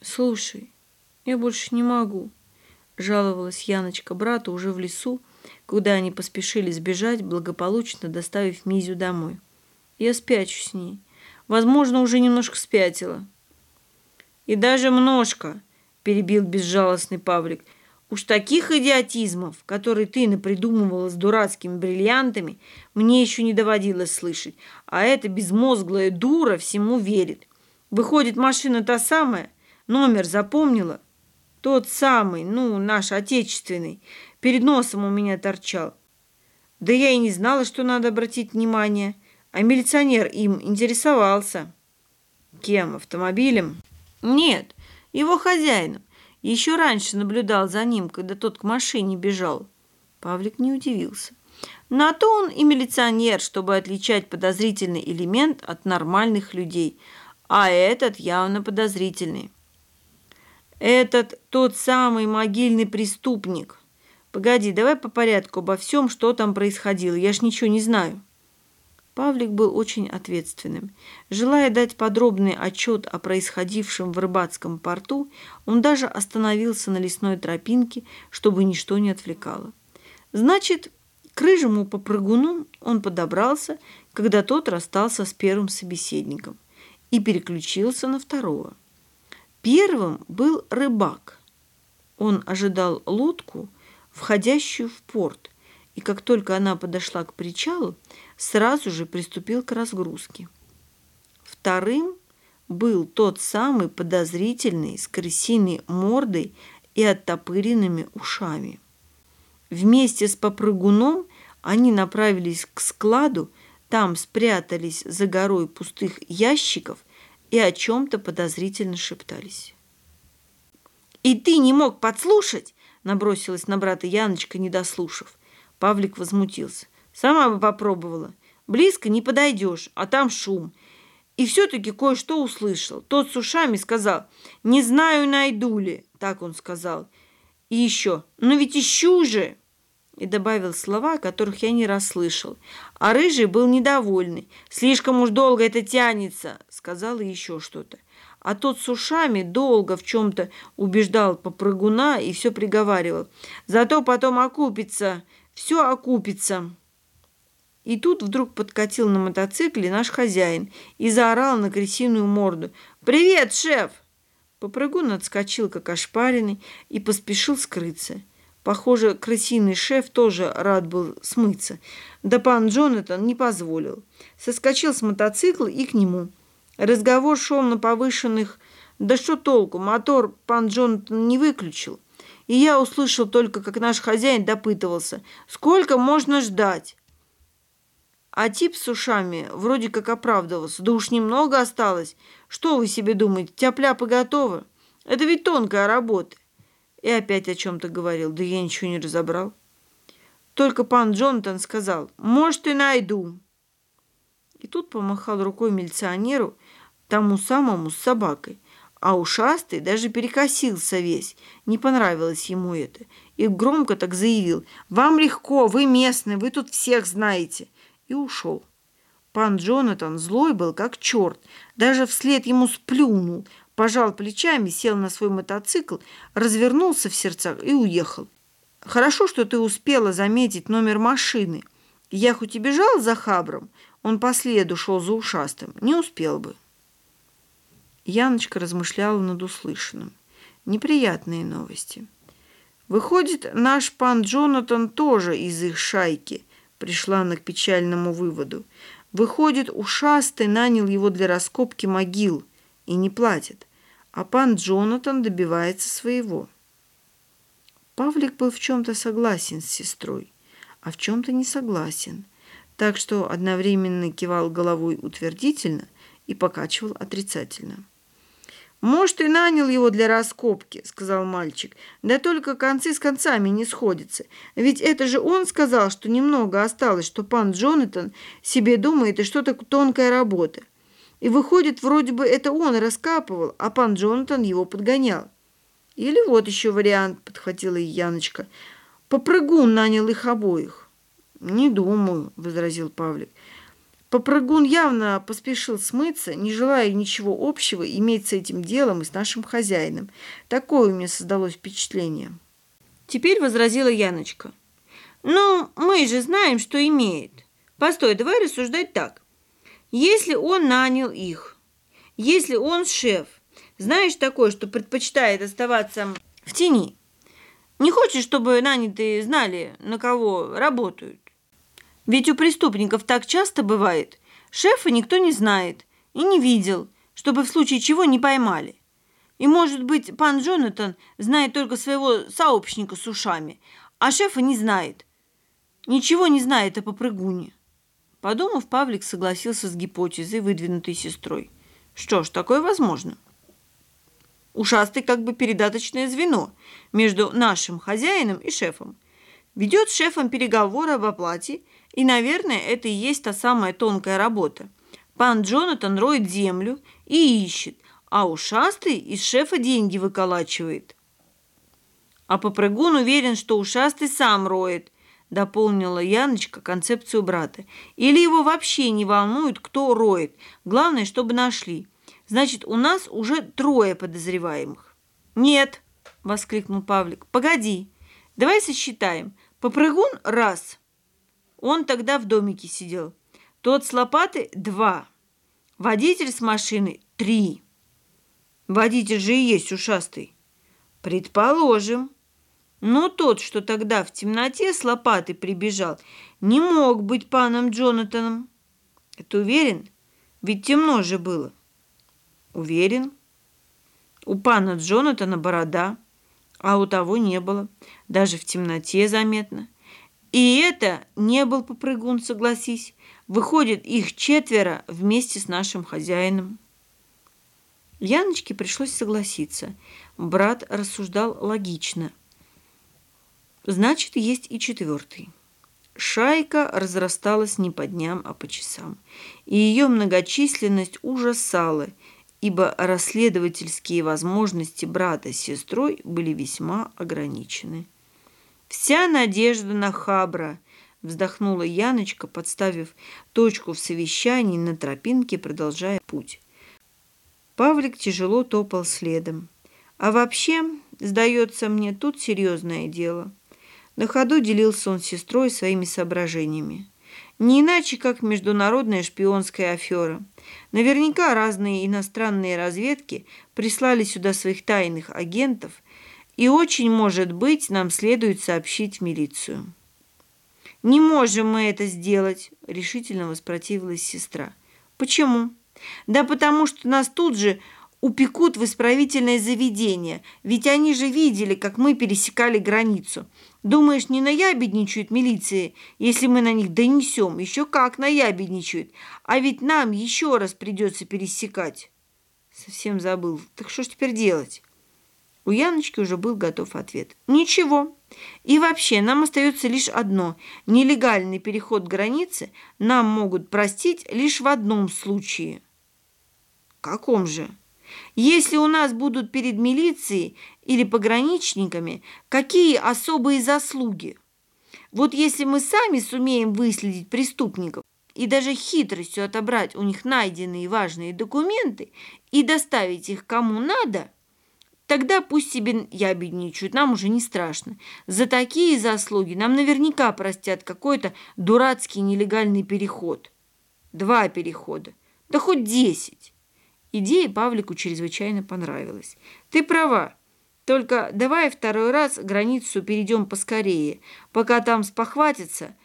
Слушай, я больше не могу, жаловалась Яночка брату уже в лесу, куда они поспешили сбежать, благополучно доставив Мизю домой. Я спячу с ней. Возможно, уже немножко спятила. И даже множко, перебил безжалостный Павлик. Уж таких идиотизмов, которые ты напридумывала с дурацкими бриллиантами, мне еще не доводилось слышать. А эта безмозглая дура всему верит. Выходит, машина та самая, номер запомнила. Тот самый, ну, наш отечественный, перед носом у меня торчал. Да я и не знала, что надо обратить внимание. А милиционер им интересовался. Кем? Автомобилем? Нет, его хозяином. Еще раньше наблюдал за ним, когда тот к машине бежал. Павлик не удивился. На то он и милиционер, чтобы отличать подозрительный элемент от нормальных людей. А этот явно подозрительный. Этот тот самый могильный преступник. Погоди, давай по порядку обо всем, что там происходило. Я ж ничего не знаю. Павлик был очень ответственным. Желая дать подробный отчет о происходившем в рыбацком порту, он даже остановился на лесной тропинке, чтобы ничто не отвлекало. Значит, к рыжему попрыгуну он подобрался, когда тот расстался с первым собеседником и переключился на второго. Первым был рыбак. Он ожидал лодку, входящую в порт, и как только она подошла к причалу, сразу же приступил к разгрузке. Вторым был тот самый подозрительный с крысиной мордой и оттопыренными ушами. Вместе с попрыгуном они направились к складу, там спрятались за горой пустых ящиков и о чем-то подозрительно шептались. «И ты не мог подслушать?» – набросилась на брата Яночка, не дослушав. Павлик возмутился. Сама бы попробовала. Близко не подойдешь, а там шум. И все-таки кое-что услышал. Тот с ушами сказал, не знаю, найду ли. Так он сказал. И еще, ну ведь ищу же. И добавил слова, которых я не расслышал. А рыжий был недовольный. Слишком уж долго это тянется, сказал и еще что-то. А тот с ушами долго в чем-то убеждал попрыгуна и все приговаривал. Зато потом окупится, все окупится. И тут вдруг подкатил на мотоцикле наш хозяин и заорал на крысиную морду. «Привет, шеф!» Попрыгун отскочил, как ошпаренный, и поспешил скрыться. Похоже, крысиный шеф тоже рад был смыться. Да пан Джонатан не позволил. Соскочил с мотоцикла и к нему. Разговор шел на повышенных... Да что толку, мотор пан Джонатан не выключил. И я услышал только, как наш хозяин допытывался, сколько можно ждать. А тип с ушами вроде как оправдывался. Да уж немного осталось. Что вы себе думаете, тяп-ляпы готовы? Это ведь тонкая работа. И опять о чем-то говорил. Да я ничего не разобрал. Только пан Джонатан сказал, может, и найду. И тут помахал рукой милиционеру, тому самому с собакой. А ушастый даже перекосился весь. Не понравилось ему это. И громко так заявил, «Вам легко, вы местные, вы тут всех знаете» и ушел. Пан Джонатан злой был, как черт, даже вслед ему сплюнул, пожал плечами, сел на свой мотоцикл, развернулся в сердцах и уехал. Хорошо, что ты успела заметить номер машины. Я хоть и бежал за Хабром, он по следу шел за ушастым, не успел бы. Яночка размышляла над услышанным. Неприятные новости. Выходит, наш пан Джонатан тоже из их шайки – пришла она к печальному выводу. Выходит, ушастый нанял его для раскопки могил и не платит, а пан Джонатан добивается своего. Павлик был в чем-то согласен с сестрой, а в чем-то не согласен, так что одновременно кивал головой утвердительно и покачивал отрицательно. «Может, и нанял его для раскопки», — сказал мальчик. «Да только концы с концами не сходятся. Ведь это же он сказал, что немного осталось, что пан Джонатан себе думает, и что-то тонкая работа. И выходит, вроде бы это он раскапывал, а пан Джонатан его подгонял». «Или вот еще вариант», — подхватила Яночка. «Попрыгун нанял их обоих». «Не думаю», — возразил Павлик. Попрыгун явно поспешил смыться, не желая ничего общего иметь с этим делом и с нашим хозяином. Такое у меня создалось впечатление. Теперь возразила Яночка. «Ну, мы же знаем, что имеет. Постой, давай рассуждать так. Если он нанял их, если он шеф, знаешь такое, что предпочитает оставаться в тени, не хочет, чтобы нанятые знали, на кого работают. Ведь у преступников так часто бывает. Шефа никто не знает и не видел, чтобы в случае чего не поймали. И, может быть, пан Джонатан знает только своего сообщника с ушами, а шефа не знает. Ничего не знает о попрыгуне. Подумав, Павлик согласился с гипотезой, выдвинутой сестрой. Что ж, такое возможно. Ушастый как бы передаточное звено между нашим хозяином и шефом. Ведет с шефом переговоры об оплате, и, наверное, это и есть та самая тонкая работа. Пан Джонатан роет землю и ищет, а ушастый из шефа деньги выколачивает. А попрыгун уверен, что ушастый сам роет, дополнила Яночка концепцию брата. Или его вообще не волнует, кто роет. Главное, чтобы нашли. Значит, у нас уже трое подозреваемых. Нет, воскликнул Павлик. Погоди, давай сосчитаем. Попрыгун – раз. Он тогда в домике сидел. Тот с лопатой – два. Водитель с машины – три. Водитель же и есть ушастый. Предположим. Но тот, что тогда в темноте с лопатой прибежал, не мог быть паном Джонатаном. Это уверен? Ведь темно же было. Уверен. У пана Джонатана борода, а у того не было. Даже в темноте заметно. И это не был попрыгун, согласись. Выходит, их четверо вместе с нашим хозяином. Яночке пришлось согласиться. Брат рассуждал логично. Значит, есть и четвертый. Шайка разрасталась не по дням, а по часам. И ее многочисленность ужасала, ибо расследовательские возможности брата с сестрой были весьма ограничены. «Вся надежда на Хабра», – вздохнула Яночка, подставив точку в совещании на тропинке, продолжая путь. Павлик тяжело топал следом. А вообще, сдается мне, тут серьезное дело. На ходу делился он с сестрой своими соображениями. Не иначе, как международная шпионская афера. Наверняка разные иностранные разведки прислали сюда своих тайных агентов, и очень, может быть, нам следует сообщить в милицию. «Не можем мы это сделать», – решительно воспротивилась сестра. «Почему?» Да потому что нас тут же упекут в исправительное заведение, ведь они же видели, как мы пересекали границу. Думаешь, не наябедничают милиции, если мы на них донесем? Еще как наябедничают. А ведь нам еще раз придется пересекать. Совсем забыл. Так что ж теперь делать? У Яночки уже был готов ответ. Ничего. И вообще, нам остается лишь одно. Нелегальный переход границы нам могут простить лишь в одном случае – каком же? Если у нас будут перед милицией или пограничниками какие особые заслуги? Вот если мы сами сумеем выследить преступников и даже хитростью отобрать у них найденные важные документы и доставить их кому надо, тогда пусть себе ябедничают, нам уже не страшно. За такие заслуги нам наверняка простят какой-то дурацкий нелегальный переход. Два перехода, да хоть десять. Идея Павлику чрезвычайно понравилась. «Ты права. Только давай второй раз границу перейдем поскорее, пока там спохватится,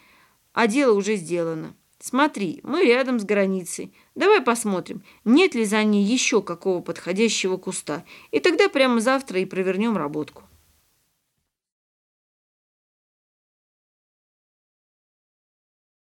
а дело уже сделано. Смотри, мы рядом с границей. Давай посмотрим, нет ли за ней еще какого подходящего куста, и тогда прямо завтра и провернем работку».